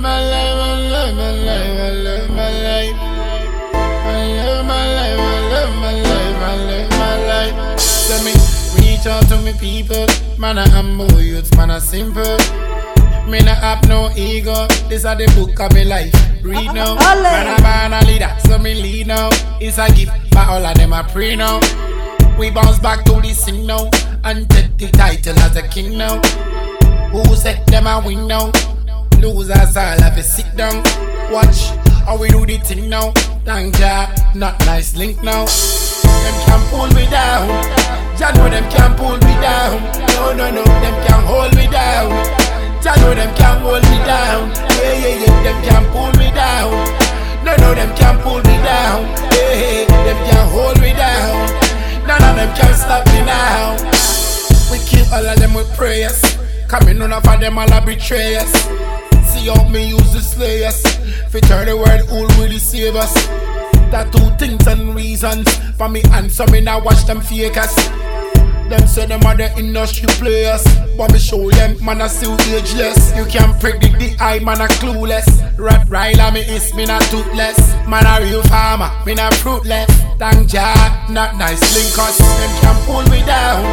love my life, I love my life, I love my life. I love my life, I love my life, I love my life. Let me reach out to me people. Man, I am more youths, man, I simple. Me not have no ego. This are the book of my life. Read now. Man, I'm a leader, so me lead now. It's a gift, but all of them I pray now. We bounce back to the sing now and take the title as a king now. Who said them a win now? Losers all have a sit down. Watch how we do the thing now. Thank ya, not nice link now. Them can pull me down. Jah know them can pull me down. No, no, no, them can hold me down. Jah know them can hold me down. Yeah, yeah, yeah, them can pull me down. No, no, them can pull me down. Yeah, yeah, them can hold me down. None of them can stop me now. We kill all of them with prayers. Coming none of them all are betrayers. How me use the slayers. Fi turn the world who really save us. That two things and reasons for me answer me now watch them fakers. Them say them are the industry players, but me show them man I still ageless. You can't predict the eye, man I clueless. Rat riler me is me not toothless. Man a real farmer, me not fruitless. Thank Jah, not nice linkers. Them can pull me down.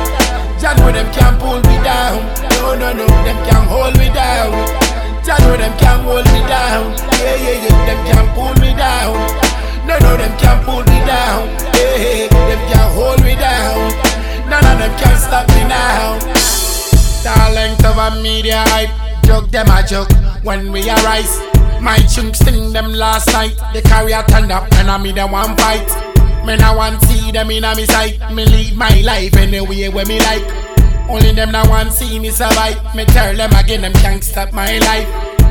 Jah know them can pull me down. No no no, them can hold me down. Jah know them can't hold me down. Yeah yeah yeah, them can't pull me down. No no, them can't pull me down. Yeah, yeah, them can't hold me down. None of them can stop me now. Talent of a media hype, joke them a joke when we arise. My chunks sting them last night. They carry a turn up and I me them one fight. Me I want see them in a me sight. Me live my life anyway where me like. Only them that want see me survive. Me tell them again them can't stop my life.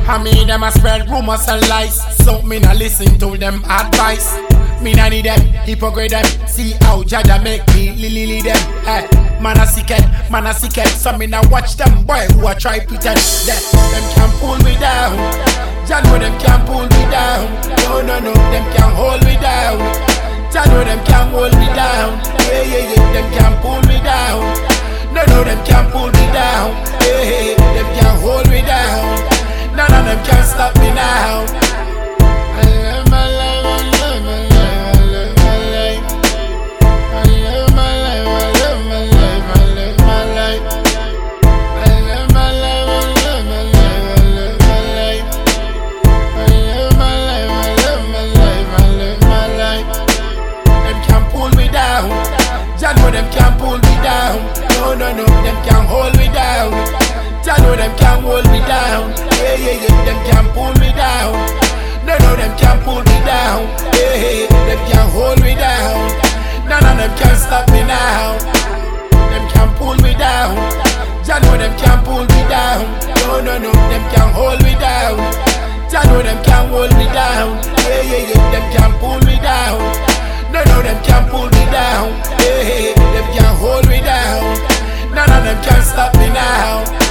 I mean them a spread rumors and lies. So me not listen to them advice. Me not need them, hypocrite them. See how Jaja make me lily li them. Hey, man a sick head, man a sick head. So me not watch them boy who a try pretend that them can't pull me down. Jah know them can't pull me down. No no no, them can't hold me down. Jah know them can hold me down. Yeah yeah yeah, them can pull me down. No no, them can't pull me down. Yeah yeah, them can't hold me down. None of them can stop me now. Them can't hold me down. Jah know them can't hold me down. Yeah, yeah, yeah, them can't pull me down. No, no, them can't pull me down. Yeah, yeah, them can't hold me down. None of them can stop me now. Them can't pull me down. Jah know them can't pull me down. No, no, no, them can't hold me down. Jah know them can't hold me down. Yeah, yeah, yeah, them can't pull me down. can't stop me now.